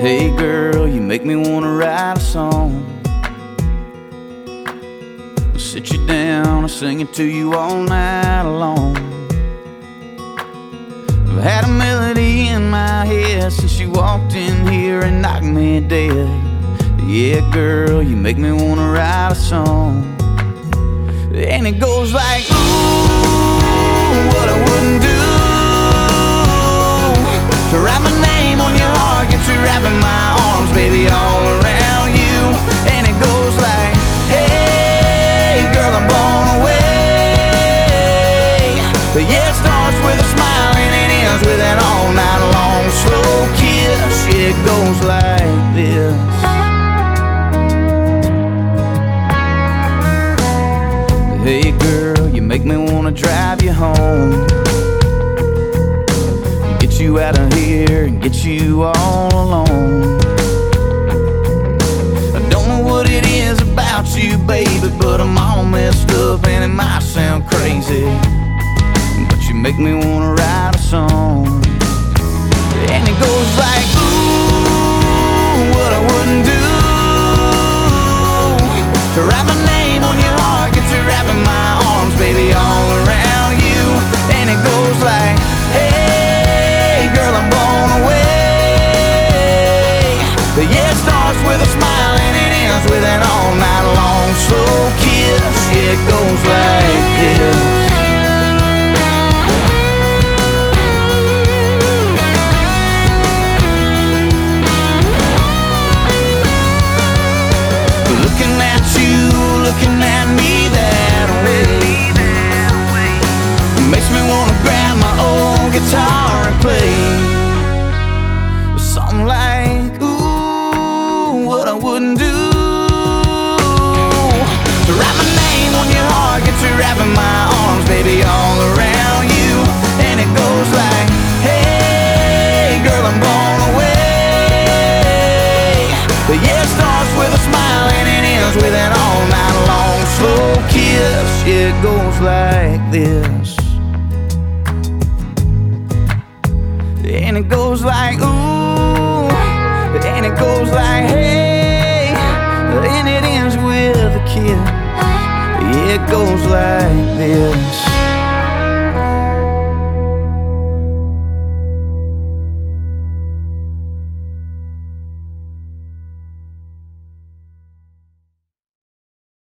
Hey girl, you make me wanna write a song. I'll sit you down and sing it to you all night long. I've had a melody in my head since you walked in here and knocked me dead. Yeah, girl, you make me wanna write a song. And it goes like, ooh, wanna drive you home. Get you out of here and get you all alone. I don't know what it is about you, baby, but I'm all messed up and it might sound crazy. But you make me wanna write a song. And it goes like, it goes like this. And it goes like, ooh, and it goes like, hey, and it ends with a kiss. It goes like this.